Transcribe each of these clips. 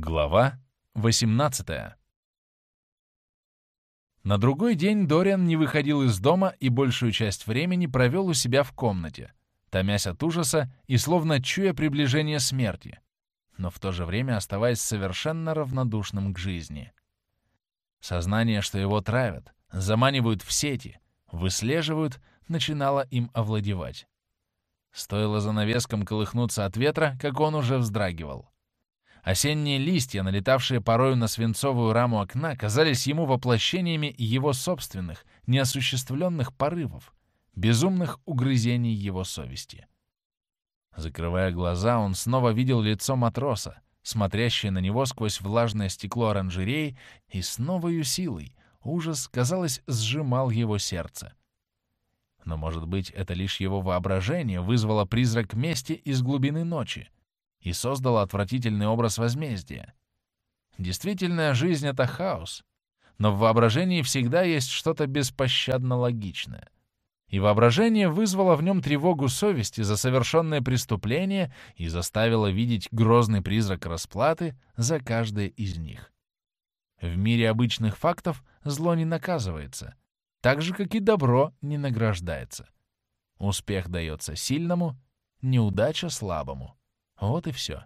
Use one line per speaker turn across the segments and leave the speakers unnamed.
Глава 18 На другой день Дориан не выходил из дома и большую часть времени провел у себя в комнате, томясь от ужаса и словно чуя приближение смерти, но в то же время оставаясь совершенно равнодушным к жизни. Сознание, что его травят, заманивают в сети, выслеживают, начинало им овладевать. Стоило занавескам колыхнуться от ветра, как он уже вздрагивал. Осенние листья, налетавшие порою на свинцовую раму окна, казались ему воплощениями его собственных, неосуществленных порывов, безумных угрызений его совести. Закрывая глаза, он снова видел лицо матроса, смотрящее на него сквозь влажное стекло оранжереи, и с новою силой ужас, казалось, сжимал его сердце. Но, может быть, это лишь его воображение вызвало призрак мести из глубины ночи и создало отвратительный образ возмездия. Действительная жизнь — это хаос, но в воображении всегда есть что-то беспощадно логичное. И воображение вызвало в нем тревогу совести за совершенное преступление и заставило видеть грозный призрак расплаты за каждое из них. В мире обычных фактов зло не наказывается, так же, как и добро не награждается. Успех дается сильному, неудача — слабому. Вот и все.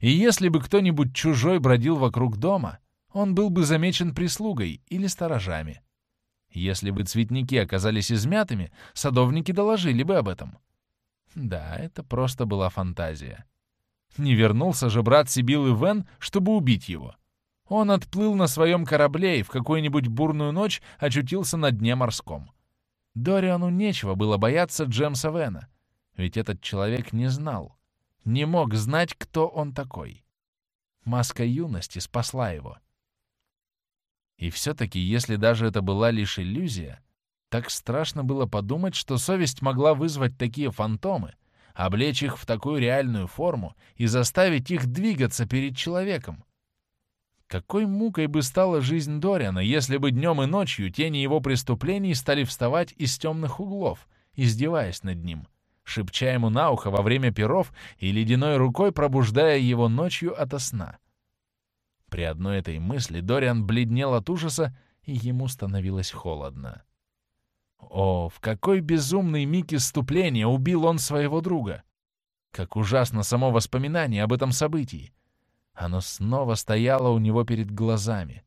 И если бы кто-нибудь чужой бродил вокруг дома, он был бы замечен прислугой или сторожами. Если бы цветники оказались измятыми, садовники доложили бы об этом. Да, это просто была фантазия. Не вернулся же брат Сибилы Вен, чтобы убить его. Он отплыл на своем корабле и в какую-нибудь бурную ночь очутился на дне морском. Дориану нечего было бояться Джемса Вена, ведь этот человек не знал, не мог знать, кто он такой. Маска юности спасла его. И все-таки, если даже это была лишь иллюзия, так страшно было подумать, что совесть могла вызвать такие фантомы, облечь их в такую реальную форму и заставить их двигаться перед человеком, какой мукой бы стала жизнь Дориана, если бы днем и ночью тени его преступлений стали вставать из темных углов, издеваясь над ним, шепча ему на ухо во время перов и ледяной рукой пробуждая его ночью ото сна. При одной этой мысли Дориан бледнел от ужаса, и ему становилось холодно. О, в какой безумный миг исступления убил он своего друга! Как ужасно само воспоминание об этом событии! Оно снова стояло у него перед глазами.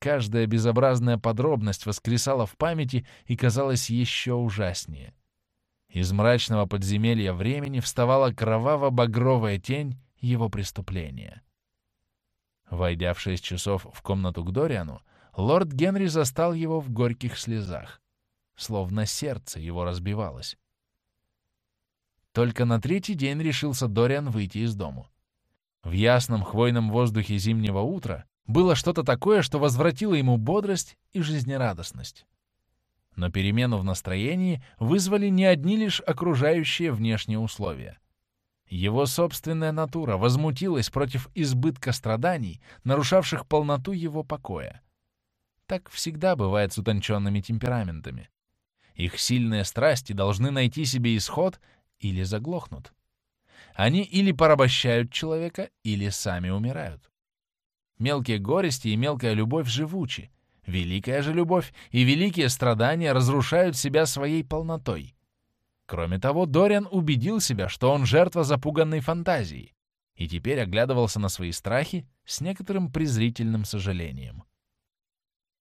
Каждая безобразная подробность воскресала в памяти и казалась еще ужаснее. Из мрачного подземелья времени вставала кроваво-багровая тень его преступления. Войдя в шесть часов в комнату к Дориану, лорд Генри застал его в горьких слезах, словно сердце его разбивалось. Только на третий день решился Дориан выйти из дому. В ясном хвойном воздухе зимнего утра было что-то такое, что возвратило ему бодрость и жизнерадостность. Но перемену в настроении вызвали не одни лишь окружающие внешние условия. Его собственная натура возмутилась против избытка страданий, нарушавших полноту его покоя. Так всегда бывает с утонченными темпераментами. Их сильные страсти должны найти себе исход или заглохнут. Они или порабощают человека, или сами умирают. Мелкие горести и мелкая любовь живучи. Великая же любовь и великие страдания разрушают себя своей полнотой. Кроме того, Дориан убедил себя, что он жертва запуганной фантазии, и теперь оглядывался на свои страхи с некоторым презрительным сожалением.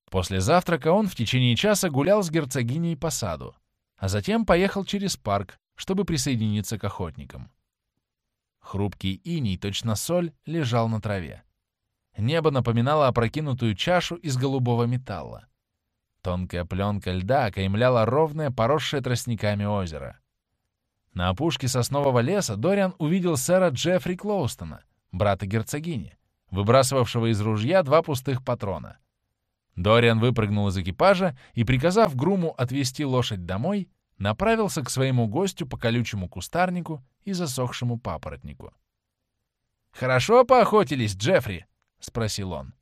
После завтрака он в течение часа гулял с герцогиней по саду, а затем поехал через парк, чтобы присоединиться к охотникам. Хрупкий иней, точно соль, лежал на траве. Небо напоминало опрокинутую чашу из голубого металла. Тонкая пленка льда окаймляла ровное, поросшее тростниками озеро. На опушке соснового леса Дориан увидел сэра Джеффри Клоустона, брата герцогини, выбрасывавшего из ружья два пустых патрона. Дориан выпрыгнул из экипажа и, приказав груму отвезти лошадь домой, направился к своему гостю по колючему кустарнику и засохшему папоротнику. «Хорошо поохотились, Джеффри?» — спросил он.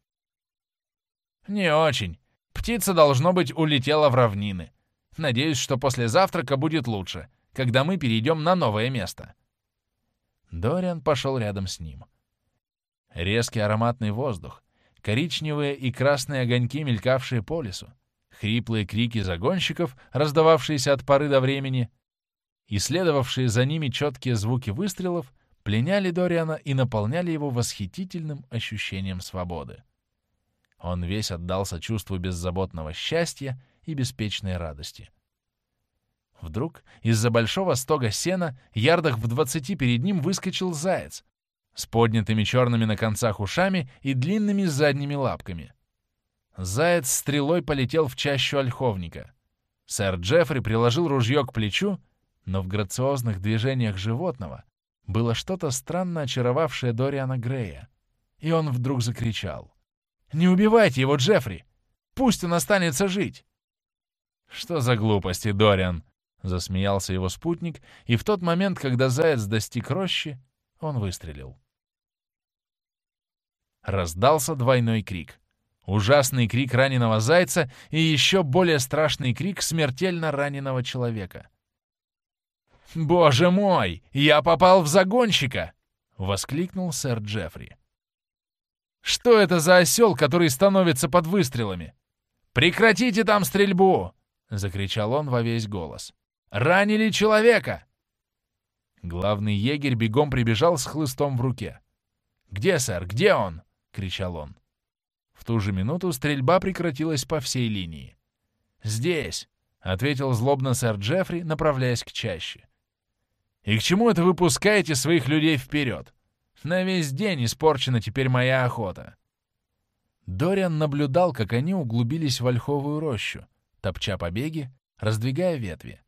«Не очень. Птица, должно быть, улетела в равнины. Надеюсь, что после завтрака будет лучше, когда мы перейдем на новое место». Дориан пошел рядом с ним. Резкий ароматный воздух, коричневые и красные огоньки, мелькавшие по лесу, хриплые крики загонщиков, раздававшиеся от поры до времени, и следовавшие за ними четкие звуки выстрелов, пленяли Дориана и наполняли его восхитительным ощущением свободы. Он весь отдался чувству беззаботного счастья и беспечной радости. Вдруг из-за большого стога сена, ярдах в двадцати перед ним выскочил заяц с поднятыми черными на концах ушами и длинными задними лапками. Заяц стрелой полетел в чащу ольховника. Сэр Джеффри приложил ружье к плечу, но в грациозных движениях животного было что-то странно очаровавшее Дориана Грея, и он вдруг закричал. «Не убивайте его, Джеффри! Пусть он останется жить!» «Что за глупости, Дориан?» — засмеялся его спутник, и в тот момент, когда заяц достиг рощи, он выстрелил. Раздался двойной крик. Ужасный крик раненого зайца и еще более страшный крик смертельно раненого человека. «Боже мой! Я попал в загонщика!» — воскликнул сэр Джеффри. «Что это за осел, который становится под выстрелами? Прекратите там стрельбу!» — закричал он во весь голос. «Ранили человека!» Главный егерь бегом прибежал с хлыстом в руке. «Где, сэр? Где он?» — кричал он. В ту же минуту стрельба прекратилась по всей линии. «Здесь!» — ответил злобно сэр Джеффри, направляясь к чаще. «И к чему это вы пускаете своих людей вперед? На весь день испорчена теперь моя охота». Дориан наблюдал, как они углубились в ольховую рощу, топча побеги, раздвигая ветви.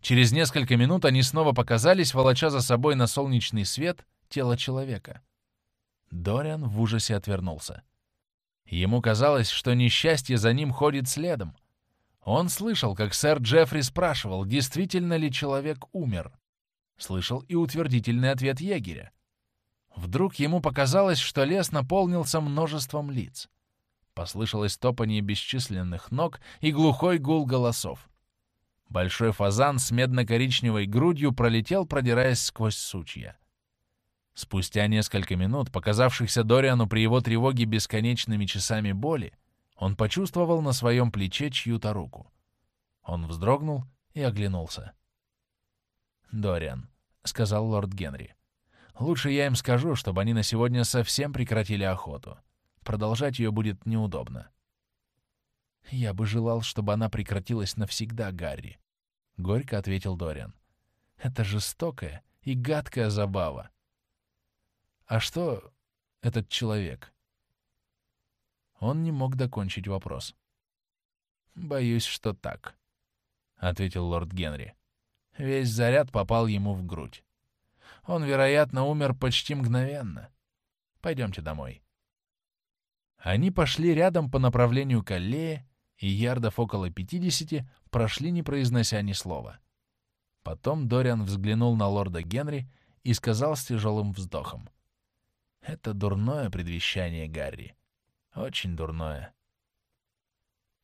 Через несколько минут они снова показались, волоча за собой на солнечный свет тело человека. Дориан в ужасе отвернулся. Ему казалось, что несчастье за ним ходит следом. Он слышал, как сэр Джеффри спрашивал, действительно ли человек умер. Слышал и утвердительный ответ егеря. Вдруг ему показалось, что лес наполнился множеством лиц. Послышалось топанье бесчисленных ног и глухой гул голосов. Большой фазан с медно-коричневой грудью пролетел, продираясь сквозь сучья. Спустя несколько минут, показавшихся Дориану при его тревоге бесконечными часами боли, он почувствовал на своем плече чью-то руку. Он вздрогнул и оглянулся. «Дориан», — сказал лорд Генри, — «лучше я им скажу, чтобы они на сегодня совсем прекратили охоту. Продолжать ее будет неудобно». «Я бы желал, чтобы она прекратилась навсегда, Гарри», — горько ответил Дориан. «Это жестокая и гадкая забава. А что этот человек?» Он не мог докончить вопрос. «Боюсь, что так», — ответил лорд Генри. Весь заряд попал ему в грудь. Он, вероятно, умер почти мгновенно. Пойдемте домой. Они пошли рядом по направлению к аллее, и ярдов около пятидесяти прошли, не произнося ни слова. Потом Дориан взглянул на лорда Генри и сказал с тяжелым вздохом. «Это дурное предвещание, Гарри. Очень дурное».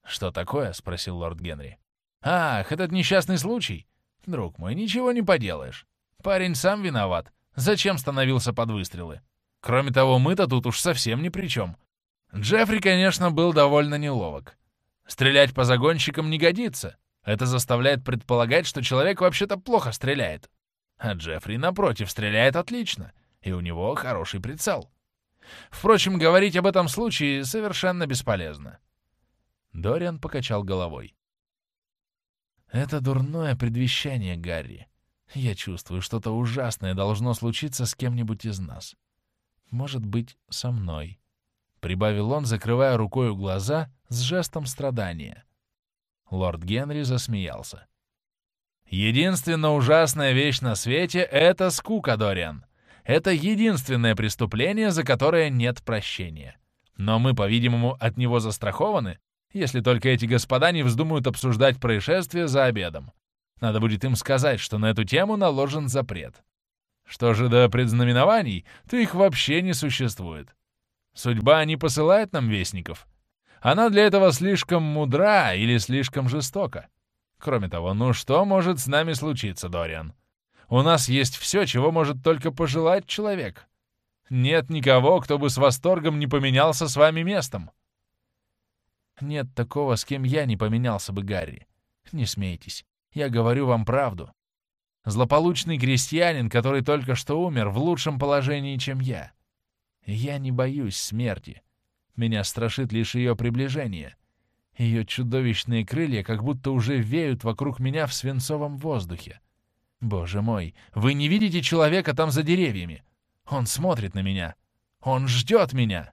«Что такое?» — спросил лорд Генри. «Ах, этот несчастный случай! Друг мой, ничего не поделаешь. Парень сам виноват. Зачем становился под выстрелы? Кроме того, мы-то тут уж совсем ни при чем. Джеффри, конечно, был довольно неловок. Стрелять по загонщикам не годится. Это заставляет предполагать, что человек вообще-то плохо стреляет. А Джеффри, напротив, стреляет отлично, и у него хороший прицел. Впрочем, говорить об этом случае совершенно бесполезно. Дориан покачал головой. «Это дурное предвещание, Гарри. Я чувствую, что-то ужасное должно случиться с кем-нибудь из нас. Может быть, со мной». Прибавил он, закрывая рукою глаза с жестом страдания. Лорд Генри засмеялся. «Единственно ужасная вещь на свете — это скука, Дориан. Это единственное преступление, за которое нет прощения. Но мы, по-видимому, от него застрахованы, если только эти господа не вздумают обсуждать происшествие за обедом. Надо будет им сказать, что на эту тему наложен запрет. Что же до предзнаменований, то их вообще не существует. Судьба не посылает нам вестников. Она для этого слишком мудра или слишком жестока. Кроме того, ну что может с нами случиться, Дориан? У нас есть все, чего может только пожелать человек. Нет никого, кто бы с восторгом не поменялся с вами местом.
Нет такого, с кем я не поменялся бы, Гарри. Не смейтесь. Я говорю вам правду. Злополучный крестьянин, который только что умер, в лучшем положении, чем я. Я не боюсь смерти. Меня страшит лишь ее приближение. Ее чудовищные крылья как будто уже веют вокруг меня в свинцовом воздухе. Боже мой, вы не видите человека там за деревьями? Он смотрит на меня. Он ждет меня.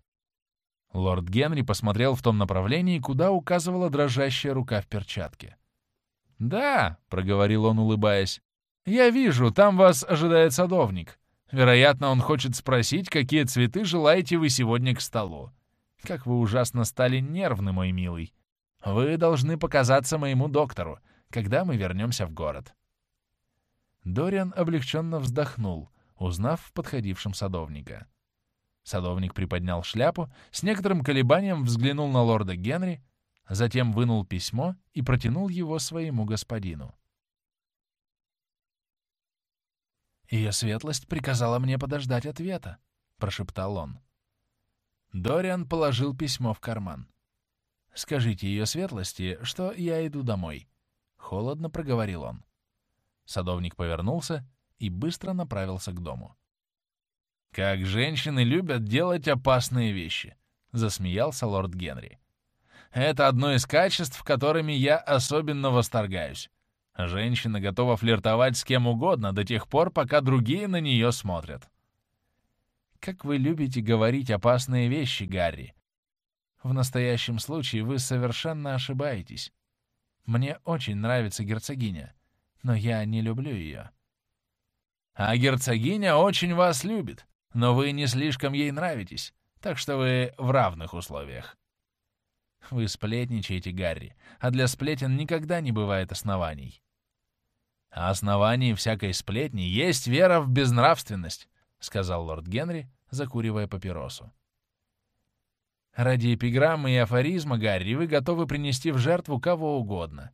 Лорд Генри посмотрел в том направлении, куда указывала дрожащая рука в перчатке.
«Да», — проговорил он, улыбаясь, — «я вижу, там вас ожидает садовник. Вероятно, он хочет спросить, какие цветы желаете вы сегодня к столу. Как вы ужасно стали нервны, мой милый. Вы должны показаться моему доктору, когда мы вернемся в город».
Дориан облегченно вздохнул, узнав в подходившем садовника. Садовник приподнял шляпу, с некоторым колебанием взглянул на лорда Генри, затем вынул письмо и протянул его своему господину. «Ее светлость приказала мне подождать ответа», — прошептал он. Дориан положил письмо в карман. «Скажите ее светлости, что я иду домой», — холодно проговорил он. Садовник повернулся и быстро направился к дому.
«Как женщины любят делать опасные вещи», — засмеялся лорд Генри. «Это одно из качеств, которыми я особенно восторгаюсь. Женщина готова флиртовать с кем угодно до тех пор, пока другие на нее смотрят».
«Как вы любите говорить опасные вещи, Гарри», в настоящем случае вы совершенно ошибаетесь. Мне очень нравится герцогиня, но я не люблю ее.
А герцогиня очень вас любит, но вы не слишком ей нравитесь, так что вы в равных условиях.
Вы сплетничаете, Гарри, а для сплетен никогда не бывает оснований.
А основанием всякой сплетни есть вера в безнравственность, сказал лорд Генри, закуривая папиросу.
Ради эпиграммы и афоризма, Гарри, вы готовы принести в жертву кого угодно.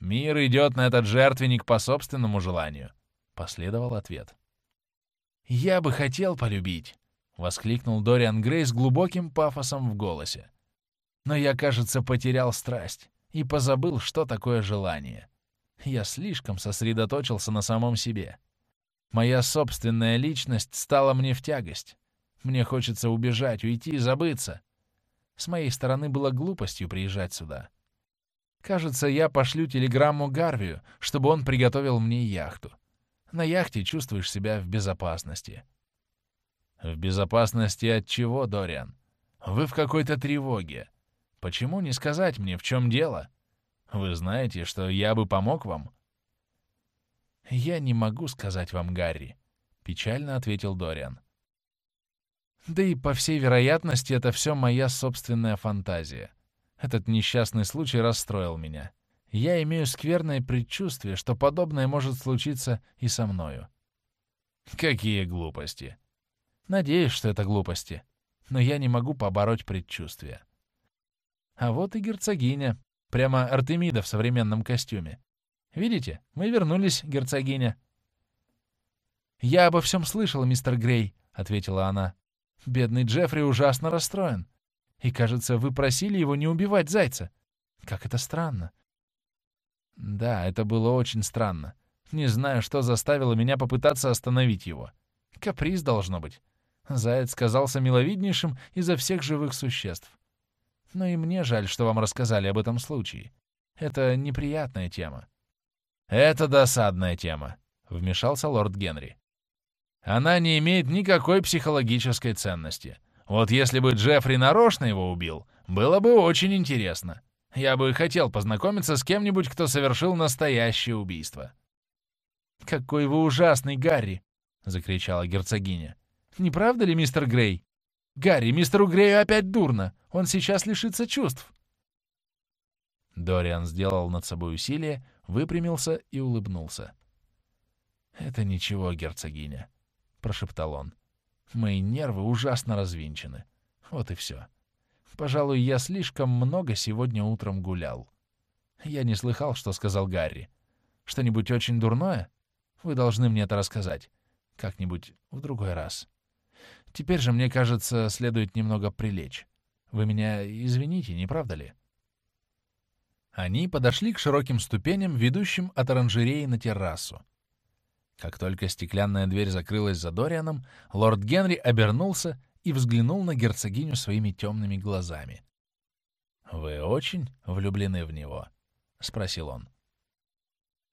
«Мир идет на этот жертвенник по собственному желанию», — последовал ответ.
«Я бы хотел полюбить», — воскликнул Дориан Грей с глубоким пафосом в голосе. «Но я, кажется, потерял страсть и позабыл, что такое желание. Я слишком сосредоточился на самом себе. Моя собственная личность стала мне в тягость. Мне хочется убежать, уйти, забыться. С моей стороны было глупостью приезжать сюда. Кажется, я пошлю телеграмму Гарвию, чтобы он приготовил мне яхту. На яхте чувствуешь себя в безопасности.
В безопасности от чего, Дориан? Вы в какой-то тревоге. Почему не сказать мне, в чем дело? Вы знаете, что я бы помог вам?
Я не могу сказать вам, Гарри, — печально ответил Дориан. Да и, по всей вероятности, это все моя собственная фантазия. Этот несчастный случай расстроил меня. Я имею скверное предчувствие, что подобное может случиться и со мною.
Какие глупости.
Надеюсь, что это глупости. Но я не могу побороть предчувствия. А вот и герцогиня. Прямо Артемида в современном костюме. Видите, мы вернулись, герцогиня. «Я обо всем слышала, мистер Грей», — ответила она. Бедный Джеффри ужасно расстроен. И, кажется, вы просили его не убивать зайца. Как это странно. Да, это было очень странно. Не знаю, что заставило меня попытаться остановить его. Каприз должно быть. Заяц казался миловиднейшим изо всех живых существ. Но и мне жаль, что вам рассказали об этом случае. Это неприятная тема.
«Это досадная тема», — вмешался лорд Генри. Она не имеет никакой психологической ценности. Вот если бы Джеффри нарочно его убил, было бы очень интересно. Я бы хотел познакомиться с кем-нибудь, кто совершил настоящее убийство.
«Какой вы ужасный, Гарри!» — закричала герцогиня. «Не правда ли, мистер Грей? Гарри, мистеру Грею опять дурно. Он сейчас лишится чувств». Дориан сделал над собой усилие, выпрямился и улыбнулся. «Это ничего, герцогиня прошептал он. «Мои нервы ужасно развинчены. Вот и все. Пожалуй, я слишком много сегодня утром гулял. Я не слыхал, что сказал Гарри. Что-нибудь очень дурное? Вы должны мне это рассказать. Как-нибудь в другой раз. Теперь же, мне кажется, следует немного прилечь. Вы меня извините, не правда ли?» Они подошли к широким ступеням, ведущим от оранжереи на террасу. Как только стеклянная дверь закрылась за Дорианом, лорд Генри обернулся и взглянул на герцогиню своими темными глазами. «Вы очень влюблены в него?» — спросил он.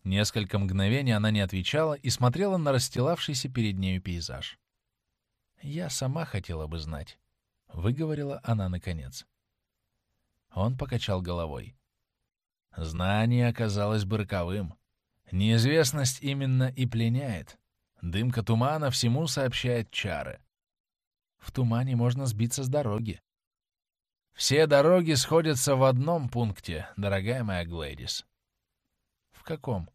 Несколько мгновений она не отвечала и смотрела на расстилавшийся перед нею пейзаж. «Я сама хотела бы знать», — выговорила она наконец. Он покачал головой. Знание оказалось бы роковым. Неизвестность именно и пленяет. Дымка тумана всему сообщает чары. В тумане можно сбиться с дороги. Все дороги сходятся в одном пункте, дорогая моя Глэдис. В каком?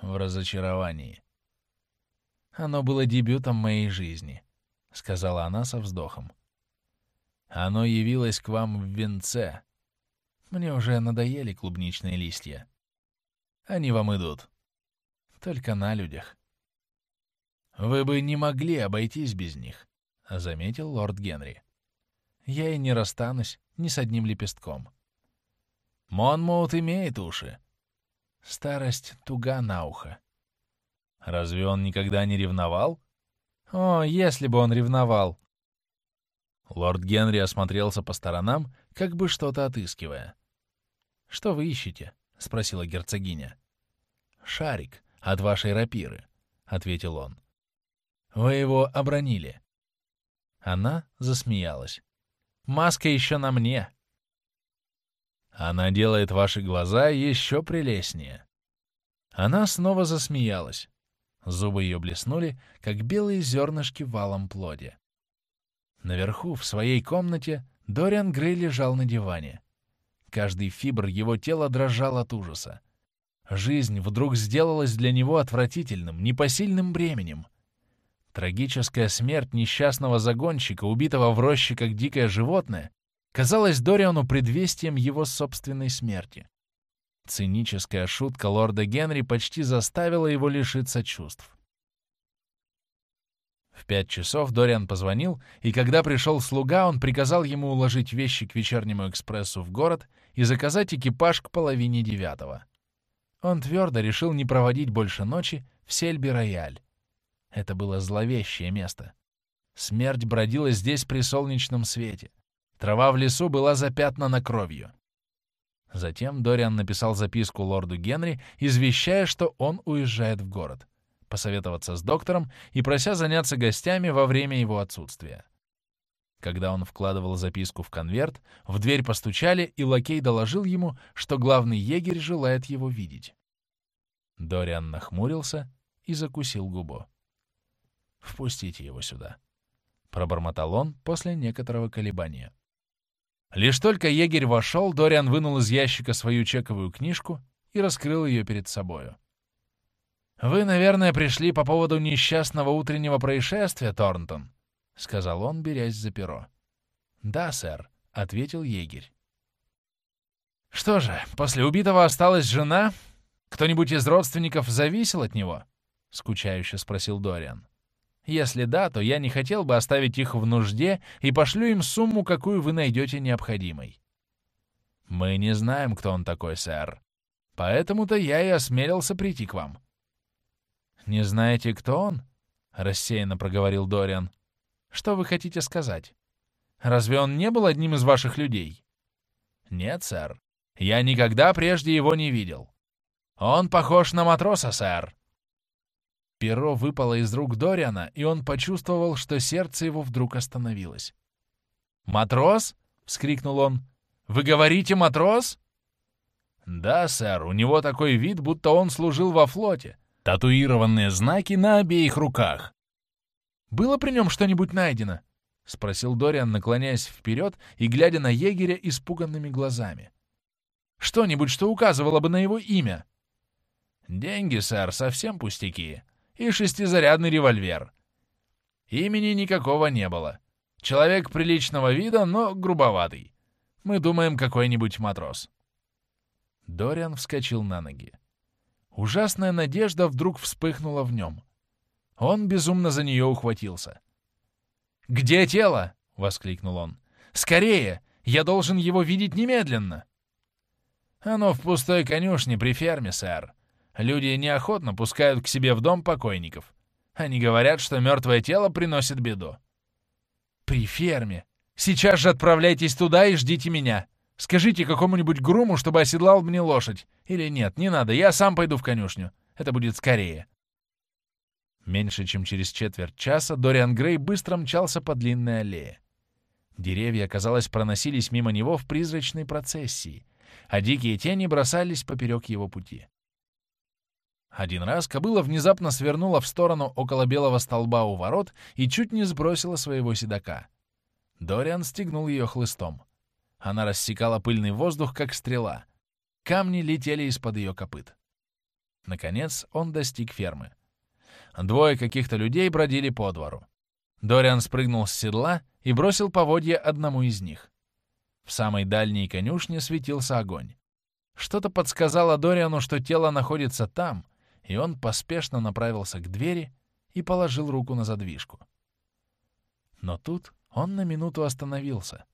В разочаровании. Оно было дебютом моей жизни, — сказала она со вздохом. Оно явилось к вам в венце, мне уже надоели клубничные листья. Они вам идут. Только на людях. Вы бы не могли обойтись без них, — заметил лорд Генри. Я и не расстанусь ни с одним лепестком. Монмоут имеет уши. Старость туга на ухо. Разве он никогда не ревновал? О, если бы он ревновал! Лорд Генри осмотрелся по сторонам, как бы что-то отыскивая. «Что вы ищете?» — спросила герцогиня. «Шарик от вашей рапиры», — ответил он. «Вы его обронили». Она засмеялась. «Маска еще на мне». «Она делает ваши глаза еще прелестнее». Она снова засмеялась. Зубы ее блеснули, как белые зернышки в валом плоде. Наверху, в своей комнате, Дориан Грей лежал на диване. Каждый фибр его тела дрожал от ужаса. Жизнь вдруг сделалась для него отвратительным, непосильным бременем. Трагическая смерть несчастного загонщика, убитого в роще как дикое животное, казалась Дориану предвестием его собственной смерти. Циническая шутка лорда Генри почти заставила его лишиться чувств. В пять часов Дориан позвонил, и когда пришел слуга, он приказал ему уложить вещи к вечернему экспрессу в город и заказать экипаж к половине девятого. Он твердо решил не проводить больше ночи в Сельби-Рояль. Это было зловещее место. Смерть бродила здесь при солнечном свете. Трава в лесу была запятнана кровью. Затем Дориан написал записку лорду Генри, извещая, что он уезжает в город — посоветоваться с доктором и прося заняться гостями во время его отсутствия. Когда он вкладывал записку в конверт, в дверь постучали, и лакей доложил ему, что главный егерь желает его видеть. Дориан нахмурился и закусил губу. «Впустите его сюда», — пробормотал он после некоторого колебания. Лишь только егерь вошел, Дориан вынул из ящика свою чековую книжку и раскрыл ее перед собою. «Вы, наверное, пришли по поводу несчастного утреннего происшествия, Торнтон», — сказал он, берясь за перо. «Да, сэр», — ответил егерь. «Что же, после убитого осталась жена? Кто-нибудь из родственников зависел от него?» — скучающе спросил Дориан. «Если да, то я не хотел бы оставить их в нужде и пошлю им сумму, какую вы найдете необходимой». «Мы не знаем, кто он такой, сэр. Поэтому-то я и осмелился прийти к вам». «Не знаете, кто он?» — рассеянно проговорил Дориан. «Что вы хотите сказать? Разве он не был одним из ваших людей?» «Нет, сэр. Я никогда прежде его не видел. Он похож на матроса, сэр». Перо выпало из рук Дориана, и он почувствовал, что сердце его вдруг остановилось. «Матрос?» — вскрикнул он. «Вы говорите, матрос?» «Да, сэр, у него такой вид, будто он служил во флоте татуированные знаки на обеих руках. «Было при нем что-нибудь найдено?» — спросил Дориан, наклоняясь вперед и глядя на егеря испуганными глазами. «Что-нибудь, что указывало бы на его имя?» «Деньги, сэр, совсем пустяки. И шестизарядный револьвер. Имени никакого не было. Человек приличного вида, но грубоватый. Мы думаем, какой-нибудь матрос». Дориан вскочил на ноги. Ужасная надежда вдруг вспыхнула в нем. Он безумно за нее ухватился. Где тело?» — воскликнул он. «Скорее! Я должен его видеть немедленно!» «Оно в пустой конюшне при ферме, сэр. Люди неохотно пускают к себе в дом покойников. Они говорят, что мертвое тело приносит беду». «При ферме! Сейчас же отправляйтесь туда и ждите меня. Скажите какому-нибудь груму, чтобы оседлал мне лошадь. Или нет, не надо, я сам пойду в конюшню. Это будет скорее». Меньше чем через четверть часа Дориан Грей быстро мчался по длинной аллее. Деревья, казалось, проносились мимо него в призрачной процессии, а дикие тени бросались поперек его пути. Один раз кобыла внезапно свернула в сторону около белого столба у ворот и чуть не сбросила своего седока. Дориан стегнул ее хлыстом. Она рассекала пыльный воздух, как стрела. Камни летели из-под ее копыт. Наконец он достиг фермы. Двое каких-то людей бродили по двору. Дориан спрыгнул с седла и бросил поводья одному из них. В самой дальней конюшне светился огонь. Что-то подсказало Дориану, что тело находится там, и он поспешно направился к двери и положил руку на задвижку. Но тут он на минуту остановился,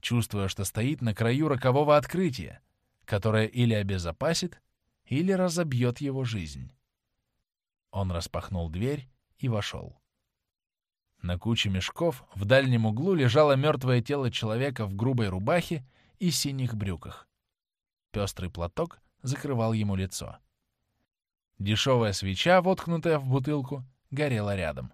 чувствуя, что стоит на краю рокового открытия, которое или обезопасит, или разобьет его жизнь. Он распахнул дверь и вошел. На куче мешков в дальнем углу лежало мертвое тело человека в грубой рубахе и синих брюках. Пестрый платок закрывал ему лицо. Дешевая свеча, воткнутая в бутылку, горела рядом.